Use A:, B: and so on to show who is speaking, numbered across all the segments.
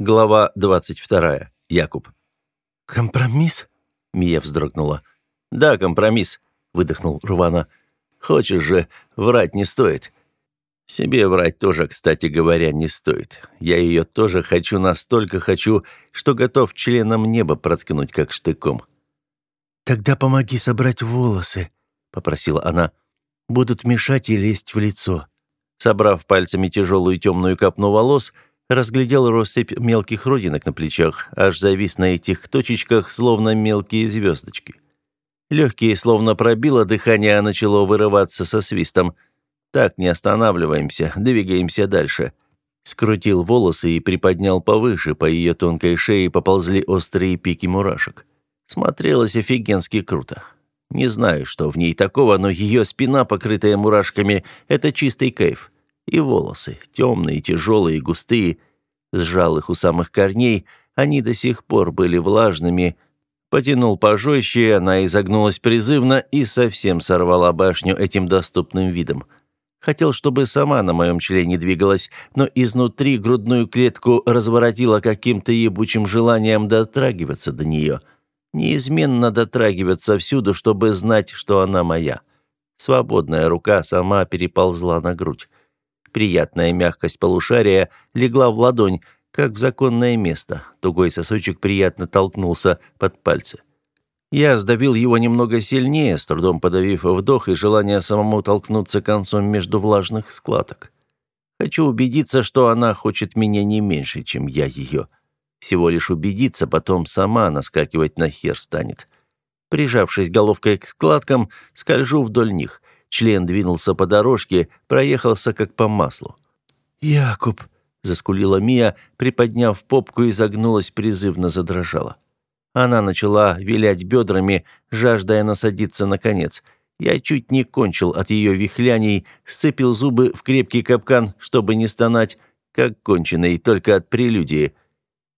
A: Глава 22. Якуб.
B: «Компромисс?»
A: Мия вздрогнула. «Да, компромисс», — выдохнул Рвана. «Хочешь же, врать не стоит». Себе врать тоже, кстати говоря, не стоит. Я ее тоже хочу, настолько хочу, что готов членом неба проткнуть, как штыком.
B: «Тогда помоги собрать волосы», — попросила она. «Будут мешать и лезть в лицо».
A: Собрав пальцами тяжелую темную капну волос, разглядел россыпь мелких родинок на плечах, аж завис на этих точечках, словно мелкие звездочки. Легкие словно пробило дыхание, начало вырываться со свистом. Так, не останавливаемся, двигаемся дальше. Скрутил волосы и приподнял повыше, по ее тонкой шее поползли острые пики мурашек. Смотрелось офигенски круто. Не знаю, что в ней такого, но ее спина, покрытая мурашками, это чистый кайф. И волосы, темные, тяжелые, густые, сжал их у самых корней, они до сих пор были влажными. Потянул пожестче, она изогнулась призывно и совсем сорвала башню этим доступным видом. Хотел, чтобы сама на моем члене двигалась, но изнутри грудную клетку разворотила каким-то ебучим желанием дотрагиваться до нее. Неизменно дотрагиваться всюду, чтобы знать, что она моя. Свободная рука сама переползла на грудь. Приятная мягкость полушария легла в ладонь, как в законное место. Тугой сосочек приятно толкнулся под пальцы. Я сдавил его немного сильнее, с трудом подавив вдох и желание самому толкнуться концом между влажных складок. Хочу убедиться, что она хочет меня не меньше, чем я ее. Всего лишь убедиться, потом сама наскакивать на хер станет. Прижавшись головкой к складкам, скольжу вдоль них. Член двинулся по дорожке, проехался как по маслу.
B: «Якуб!» — заскулила Мия, приподняв попку и загнулась, призывно задрожала.
A: Она начала вилять бедрами, жаждая насадиться на конец. Я чуть не кончил от ее вихляний, сцепил зубы в крепкий капкан, чтобы не стонать, как конченый, только от прелюдии.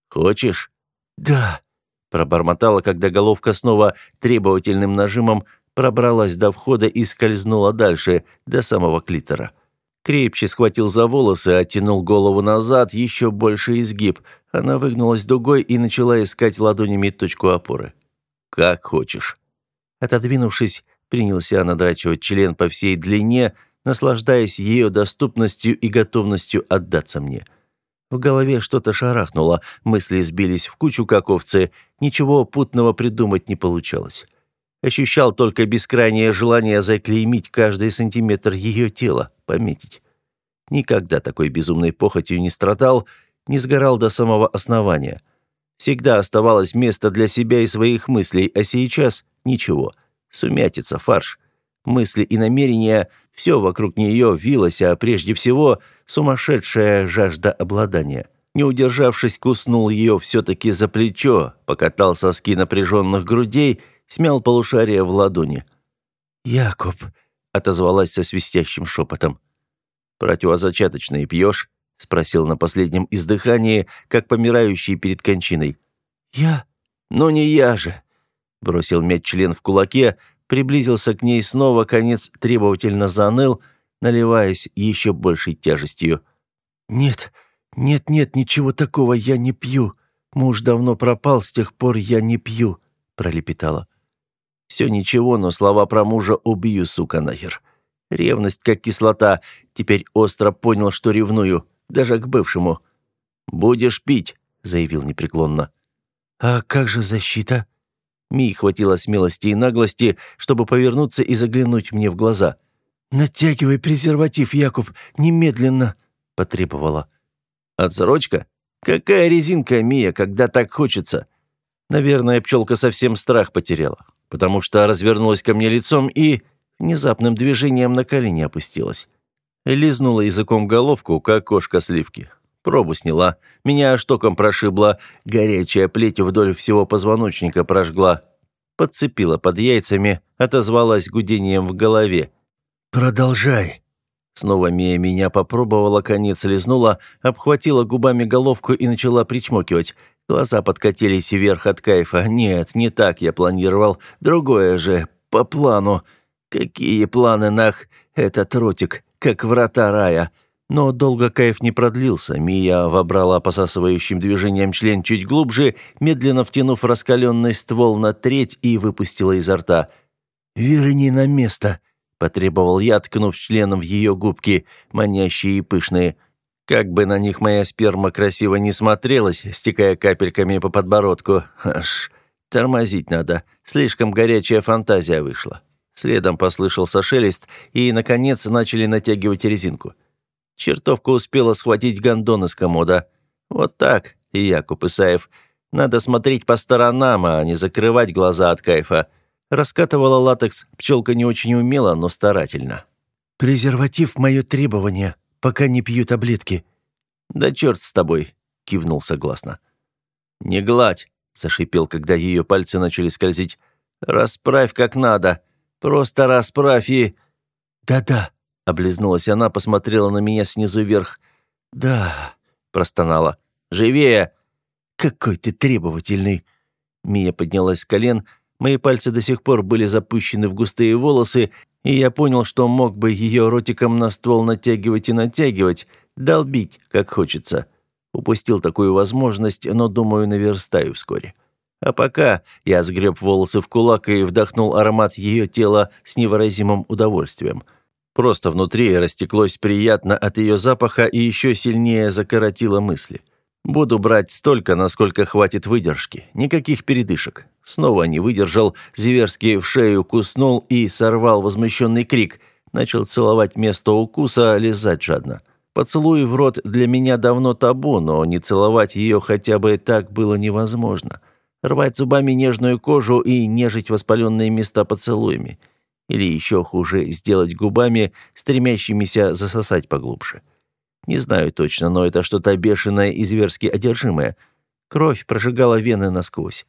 A: «Хочешь?»
B: «Да», —
A: пробормотала, когда головка снова требовательным нажимом пробралась до входа и скользнула дальше, до самого клитора. Крепче схватил за волосы, оттянул голову назад, еще больше изгиб. Она выгнулась дугой и начала искать ладонями точку опоры. «Как хочешь». Отодвинувшись, принялся надрачивать член по всей длине, наслаждаясь ее доступностью и готовностью отдаться мне. В голове что-то шарахнуло, мысли сбились в кучу, как овцы, ничего путного придумать не получалось. Ощущал только бескрайнее желание заклеймить каждый сантиметр ее тела, пометить. Никогда такой безумной похотью не страдал, не сгорал до самого основания. Всегда оставалось место для себя и своих мыслей, а сейчас ничего. Сумятица, фарш. Мысли и намерения, все вокруг нее вилось, а прежде всего сумасшедшая жажда обладания. Не удержавшись, куснул ее все-таки за плечо, покатал соски напряженных грудей — смял полушарие в ладони.
B: «Якуб», — отозвалась со свистящим шепотом.
A: «Противозачаточные пьешь?» — спросил на последнем издыхании, как помирающий перед кончиной.
B: «Я?
A: Но не я же!» Бросил мяч член в кулаке, приблизился к ней снова, конец требовательно заныл, наливаясь еще большей тяжестью.
B: «Нет, нет-нет, ничего такого, я не пью. Муж давно пропал, с тех пор я не пью», — пролепетала.
A: Все ничего, но слова про мужа убью, сука, нахер. Ревность, как кислота. Теперь остро понял, что ревную. Даже к бывшему. «Будешь пить», — заявил непреклонно.
B: «А как же защита?»
A: Ми хватило смелости и наглости, чтобы повернуться и заглянуть мне в глаза.
B: «Натягивай презерватив, Якуб, немедленно!» — потребовала.
A: «Отсрочка? Какая резинка, Мия, когда так хочется?» Наверное, пчелка совсем страх потеряла потому что развернулась ко мне лицом и внезапным движением на колени опустилась. Лизнула языком головку, как кошка сливки. Пробу сняла. Меня аж током прошибла. Горячая плеть вдоль всего позвоночника прожгла. Подцепила под яйцами, отозвалась гудением в голове.
B: «Продолжай!»
A: Снова Мия меня попробовала, конец лизнула, обхватила губами головку и начала причмокивать. Глаза подкатились вверх от кайфа. Нет, не так я планировал. Другое же, по плану. Какие планы, нах? Этот ротик, как врата рая. Но долго кайф не продлился. Мия вобрала посасывающим движением член чуть глубже, медленно втянув раскаленный ствол на треть и выпустила изо рта.
B: «Верни на место», —
A: потребовал я, ткнув членом в ее губки, манящие и пышные. Как бы на них моя сперма красиво не смотрелась, стекая капельками по подбородку. Аж тормозить надо. Слишком горячая фантазия вышла. Следом послышался шелест, и, наконец, начали натягивать резинку. Чертовка успела схватить гондон из комода. Вот так, и Якуб Исаев. Надо смотреть по сторонам, а не закрывать глаза от кайфа. Раскатывала латекс пчелка не очень умело, но старательно.
B: «Презерватив – мое требование, пока не пью таблетки».
A: «Да черт с тобой», – кивнул согласно. «Не гладь», – зашипел, когда ее пальцы начали скользить. «Расправь как надо. Просто расправь и...»
B: «Да-да»,
A: Облизнулась она, посмотрела на меня снизу вверх.
B: «Да», —
A: простонала. «Живее!»
B: «Какой ты требовательный!»
A: Мия поднялась с колен, мои пальцы до сих пор были запущены в густые волосы, и я понял, что мог бы ее ротиком на ствол натягивать и натягивать, долбить, как хочется. Упустил такую возможность, но, думаю, наверстаю вскоре. А пока я сгреб волосы в кулак и вдохнул аромат ее тела с невыразимым удовольствием — Просто внутри растеклось приятно от ее запаха и еще сильнее закоротило мысли. Буду брать столько, насколько хватит выдержки. Никаких передышек. Снова не выдержал, зверски в шею куснул и сорвал возмущенный крик. Начал целовать место укуса, лизать жадно. Поцелуй в рот для меня давно табу, но не целовать ее хотя бы так было невозможно. Рвать зубами нежную кожу и нежить воспаленные места поцелуями – или еще хуже, сделать губами, стремящимися засосать поглубже. Не знаю точно, но это что-то бешеное и зверски одержимое. Кровь прожигала вены насквозь.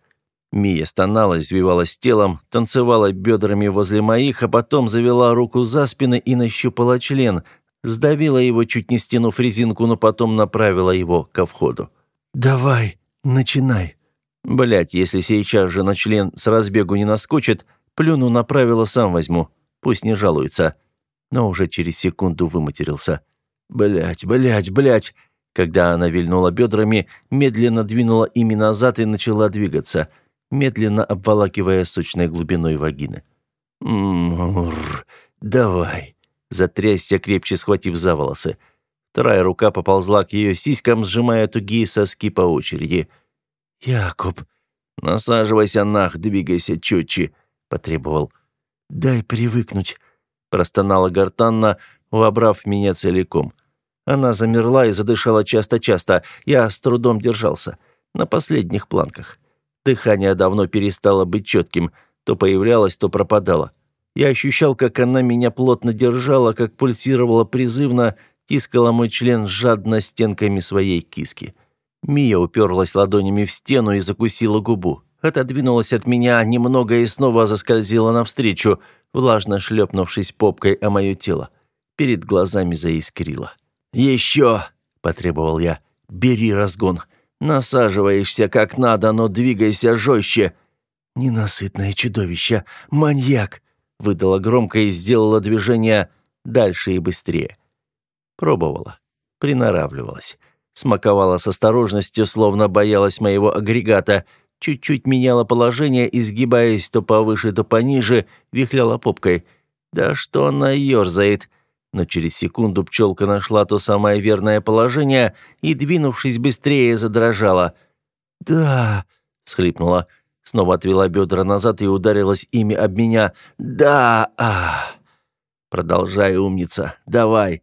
A: Мия стонала, извивалась телом, танцевала бедрами возле моих, а потом завела руку за спину и нащупала член, сдавила его, чуть не стянув резинку, но потом направила его ко входу.
B: «Давай, начинай».
A: Блять, если сейчас же на член с разбегу не наскочит, Плюну на правило сам возьму. Пусть не жалуется. Но уже через секунду выматерился. Блять, блять, блять. Когда она вильнула бедрами, медленно двинула ими назад и начала двигаться, медленно обволакивая сочной глубиной вагины. «Ммм, давай», — затрясся, крепче схватив за волосы. Вторая рука поползла к ее сиськам, сжимая тугие соски по очереди.
B: «Якуб!»
A: «Насаживайся нах, двигайся четче!» потребовал.
B: «Дай привыкнуть», –
A: простонала гортанно, вобрав меня целиком. Она замерла и задышала часто-часто. Я с трудом держался. На последних планках. Дыхание давно перестало быть четким. То появлялось, то пропадало. Я ощущал, как она меня плотно держала, как пульсировала призывно, тискала мой член жадно стенками своей киски. Мия уперлась ладонями в стену и закусила губу отодвинулась от меня немного и снова заскользила навстречу, влажно шлепнувшись попкой о мое тело. Перед глазами заискрило. «Еще!» – потребовал я. «Бери разгон. Насаживаешься как надо, но двигайся жестче».
B: «Ненасытное чудовище! Маньяк!»
A: – выдала громко и сделала движение дальше и быстрее. Пробовала. Приноравливалась. Смаковала с осторожностью, словно боялась моего агрегата – чуть-чуть меняла положение, изгибаясь то повыше, то пониже, вихляла попкой. Да что она ерзает? Но через секунду пчелка нашла то самое верное положение и, двинувшись быстрее, задрожала.
B: «Да», — всхлипнула, снова отвела бедра назад и ударилась ими об меня. «Да, а
A: «Продолжай, умница, давай».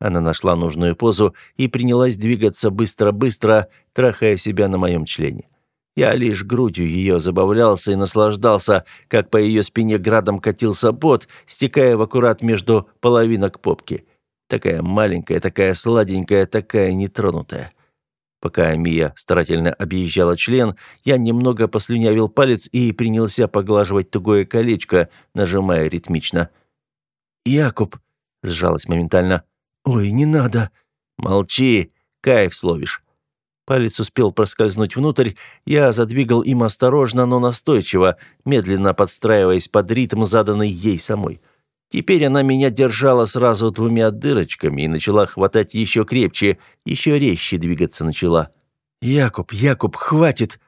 A: Она нашла нужную позу и принялась двигаться быстро-быстро, трахая себя на моем члене. Я лишь грудью ее забавлялся и наслаждался, как по ее спине градом катился пот, стекая в аккурат между половинок попки. Такая маленькая, такая сладенькая, такая нетронутая. Пока Мия старательно объезжала член, я немного послюнявил палец и принялся поглаживать тугое колечко, нажимая ритмично.
B: «Якуб!» — сжалась моментально. «Ой, не надо!»
A: «Молчи! Кайф словишь!» Палец успел проскользнуть внутрь, я задвигал им осторожно, но настойчиво, медленно подстраиваясь под ритм, заданный ей самой. Теперь она меня держала сразу двумя дырочками и начала хватать еще крепче, еще резче двигаться начала.
B: «Якуб, Якуб, хватит!»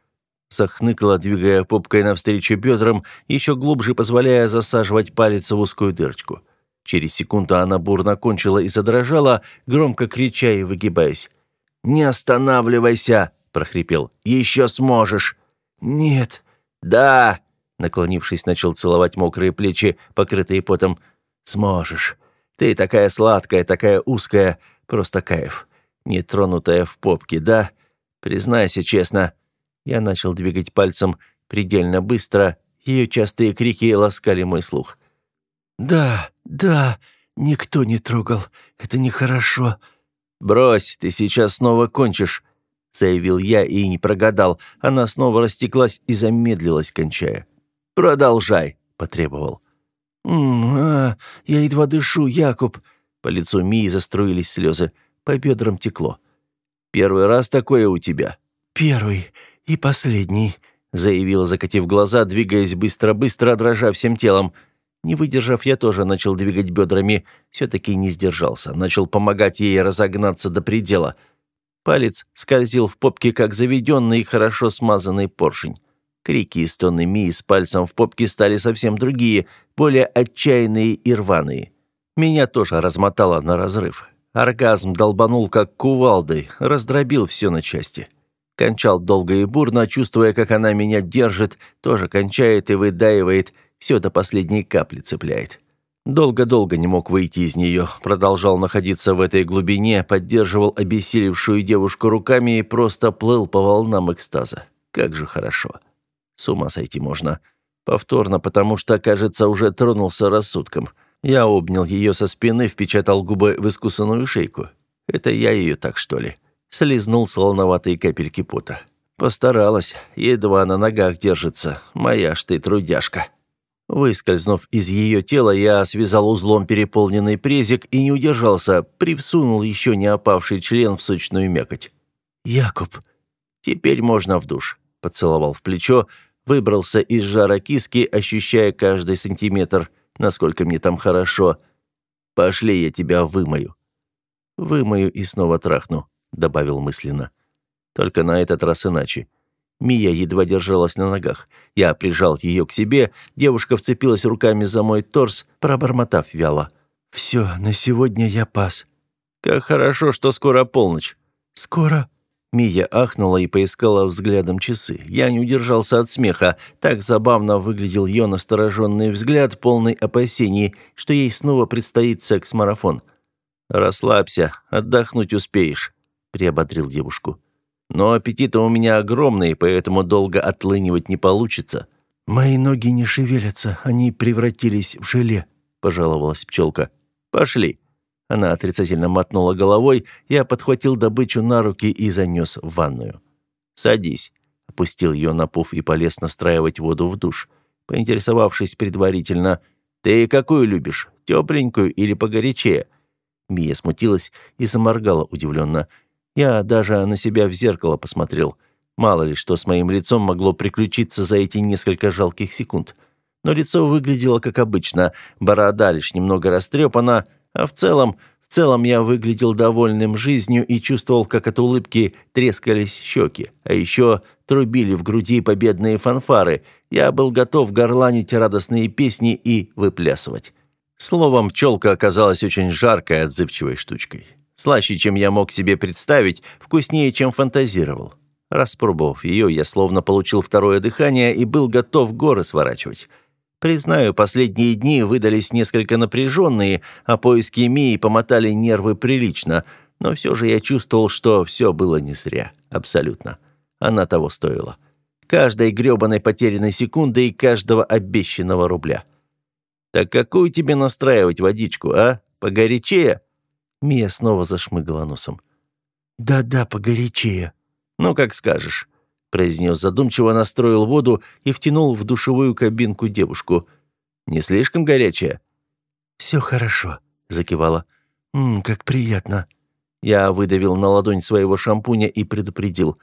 A: Захныкала, двигая попкой навстречу бедрам, еще глубже позволяя засаживать палец в узкую дырочку. Через секунду она бурно кончила и задрожала, громко крича и выгибаясь. «Не останавливайся!» – прохрипел. «Еще сможешь!»
B: «Нет!»
A: «Да!» – наклонившись, начал целовать мокрые плечи, покрытые потом. «Сможешь. Ты такая сладкая, такая узкая, просто кайф. Нетронутая в попке, да? Признайся честно». Я начал двигать пальцем предельно быстро, ее частые крики ласкали мой слух.
B: «Да, да, никто не трогал. Это нехорошо».
A: «Брось, ты сейчас снова кончишь», — заявил я и не прогадал. Она снова растеклась и замедлилась, кончая. «Продолжай», — потребовал.
B: «М а, я едва дышу, Якуб».
A: По лицу Мии заструились слезы. По бедрам текло. «Первый раз такое у тебя?»
B: «Первый и последний», —
A: заявила, закатив глаза, двигаясь быстро-быстро, дрожа всем телом. Не выдержав, я тоже начал двигать бедрами. Все-таки не сдержался. Начал помогать ей разогнаться до предела. Палец скользил в попке, как заведенный и хорошо смазанный поршень. Крики и стоны Мии с пальцем в попке стали совсем другие, более отчаянные и рваные. Меня тоже размотало на разрыв. Оргазм долбанул, как кувалдой, раздробил все на части. Кончал долго и бурно, чувствуя, как она меня держит, тоже кончает и выдаивает, все до последней капли цепляет. Долго-долго не мог выйти из нее, продолжал находиться в этой глубине, поддерживал обессилевшую девушку руками и просто плыл по волнам экстаза. Как же хорошо. С ума сойти можно. Повторно, потому что, кажется, уже тронулся рассудком. Я обнял ее со спины, впечатал губы в искусанную шейку. Это я ее так, что ли? Слизнул солоноватые капельки пота. Постаралась, едва на ногах держится. Моя ж ты трудяжка. Выскользнув из ее тела, я связал узлом переполненный презик и не удержался, привсунул еще не опавший член в сочную мякоть.
B: «Якуб,
A: теперь можно в душ», — поцеловал в плечо, выбрался из жара киски, ощущая каждый сантиметр, насколько мне там хорошо. «Пошли, я тебя вымою». «Вымою и снова трахну», — добавил мысленно. «Только на этот раз иначе». Мия едва держалась на ногах. Я прижал ее к себе, девушка вцепилась руками за мой торс, пробормотав вяло.
B: «Все, на сегодня я пас».
A: «Как хорошо, что скоро полночь».
B: «Скоро?»
A: Мия ахнула и поискала взглядом часы. Я не удержался от смеха. Так забавно выглядел ее настороженный взгляд, полный опасений, что ей снова предстоит секс-марафон. «Расслабься, отдохнуть успеешь», — приободрил девушку. Но аппетит у меня огромный, поэтому долго отлынивать не получится».
B: «Мои ноги не шевелятся, они превратились в желе», — пожаловалась пчелка.
A: «Пошли». Она отрицательно мотнула головой, я подхватил добычу на руки и занес в ванную. «Садись», — опустил ее на пуф и полез настраивать воду в душ. Поинтересовавшись предварительно, «Ты какую любишь, тепленькую или погорячее?» Мия смутилась и заморгала удивленно. Я даже на себя в зеркало посмотрел. Мало ли, что с моим лицом могло приключиться за эти несколько жалких секунд. Но лицо выглядело как обычно, борода лишь немного растрепана, а в целом, в целом я выглядел довольным жизнью и чувствовал, как от улыбки трескались щеки, а еще трубили в груди победные фанфары. Я был готов горланить радостные песни и выплясывать. Словом, пчелка оказалась очень жаркой, отзывчивой штучкой. Слаще, чем я мог себе представить, вкуснее, чем фантазировал. Распробовав ее, я словно получил второе дыхание и был готов горы сворачивать. Признаю, последние дни выдались несколько напряженные, а поиски Мии помотали нервы прилично, но все же я чувствовал, что все было не зря. Абсолютно. Она того стоила. Каждой гребаной потерянной секунды и каждого обещанного рубля. «Так какую тебе настраивать водичку, а? Погорячее?»
B: Мия снова зашмыгала носом. «Да-да, погорячее».
A: «Ну, как скажешь», — произнес задумчиво, настроил воду и втянул в душевую кабинку девушку. «Не слишком горячая?»
B: «Все хорошо», — закивала. «Ммм, как приятно».
A: Я выдавил на ладонь своего шампуня и предупредил.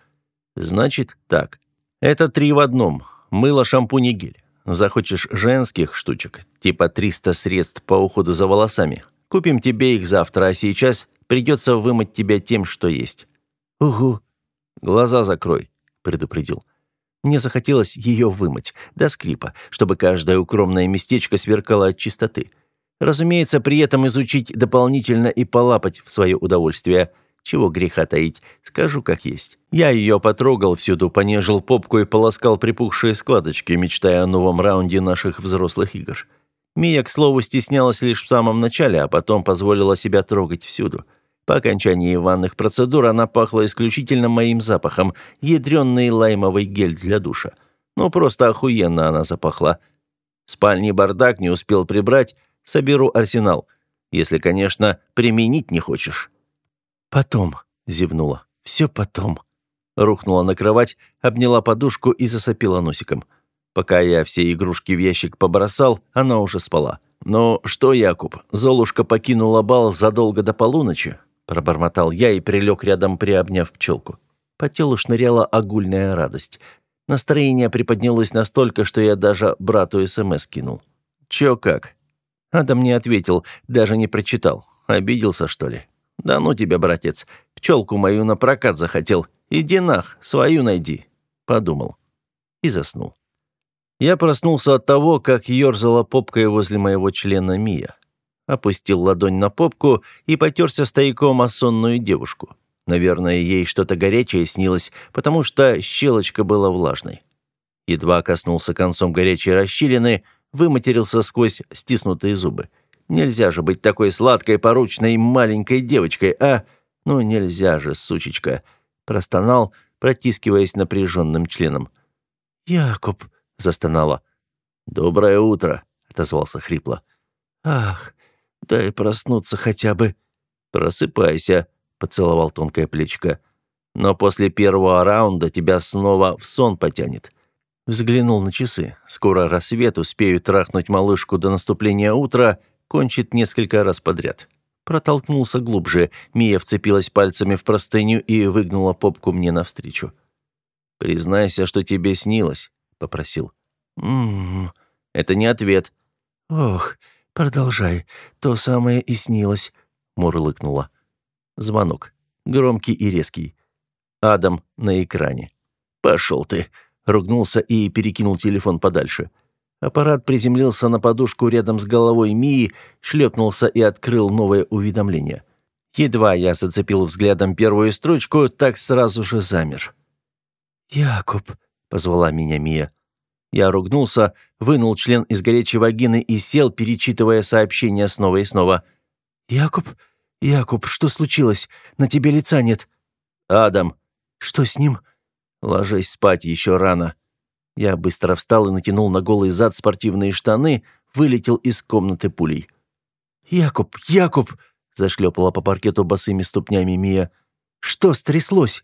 A: «Значит, так. Это три в одном. Мыло, шампунь и гель. Захочешь женских штучек, типа 300 средств по уходу за волосами. Купим тебе их завтра, а сейчас придется вымыть тебя тем, что есть».
B: «Угу».
A: «Глаза закрой», — предупредил. Мне захотелось ее вымыть, до скрипа, чтобы каждое укромное местечко сверкало от чистоты. Разумеется, при этом изучить дополнительно и полапать в свое удовольствие. Чего греха таить, скажу как есть. Я ее потрогал всюду, понежил попку и полоскал припухшие складочки, мечтая о новом раунде наших взрослых игр. Мия, к слову, стеснялась лишь в самом начале, а потом позволила себя трогать всюду. По окончании ванных процедур она пахла исключительно моим запахом, ядрёный лаймовый гель для душа. Ну, просто охуенно она запахла. В спальне бардак не успел прибрать, соберу арсенал. Если, конечно, применить не хочешь.
B: «Потом», — зевнула, — «все потом».
A: Рухнула на кровать, обняла подушку и засопила носиком. Пока я все игрушки в ящик побросал, она уже спала. «Ну что, Якуб, Золушка покинула бал задолго до полуночи?» Пробормотал я и прилег рядом, приобняв пчелку. По телу шныряла огульная радость. Настроение приподнялось настолько, что я даже брату СМС кинул. «Чё как?» Адам не ответил, даже не прочитал. Обиделся, что ли? «Да ну тебя, братец, пчелку мою на прокат захотел. Иди нах, свою найди», — подумал. И заснул. Я проснулся от того, как ерзала попкой возле моего члена Мия опустил ладонь на попку и потерся стояком о сонную девушку. Наверное, ей что-то горячее снилось, потому что щелочка была влажной. Едва коснулся концом горячей расщелины, выматерился сквозь стиснутые зубы. Нельзя же быть такой сладкой, поручной маленькой девочкой, а? Ну нельзя же, сучечка. Простонал, протискиваясь напряженным членом.
B: «Якуб», — застонала.
A: «Доброе утро», — отозвался хрипло.
B: «Ах, Дай проснуться хотя бы».
A: «Просыпайся», — поцеловал тонкое плечко. «Но после первого раунда тебя снова в сон потянет». Взглянул на часы. Скоро рассвет, успею трахнуть малышку до наступления утра, кончит несколько раз подряд. Протолкнулся глубже. Мия вцепилась пальцами в простыню и выгнула попку мне навстречу. «Признайся, что тебе снилось», — попросил.
B: «М-м-м».
A: «Это не ответ».
B: «Ох, «Продолжай. То самое и снилось», — мурлыкнула.
A: Звонок. Громкий и резкий. Адам на экране. «Пошел ты!» — ругнулся и перекинул телефон подальше. Аппарат приземлился на подушку рядом с головой Мии, шлепнулся и открыл новое уведомление. Едва я зацепил взглядом первую строчку, так сразу же замер.
B: «Якуб», — позвала меня Мия.
A: Я ругнулся, вынул член из горячей вагины и сел, перечитывая сообщение снова и снова.
B: «Якуб? Якуб, что случилось? На тебе лица нет».
A: «Адам».
B: «Что с ним?»
A: «Ложись спать, еще рано». Я быстро встал и натянул на голый зад спортивные штаны, вылетел из комнаты пулей.
B: «Якуб, Якуб!»
A: — зашлепала по паркету босыми ступнями Мия.
B: «Что стряслось?»